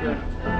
Yeah.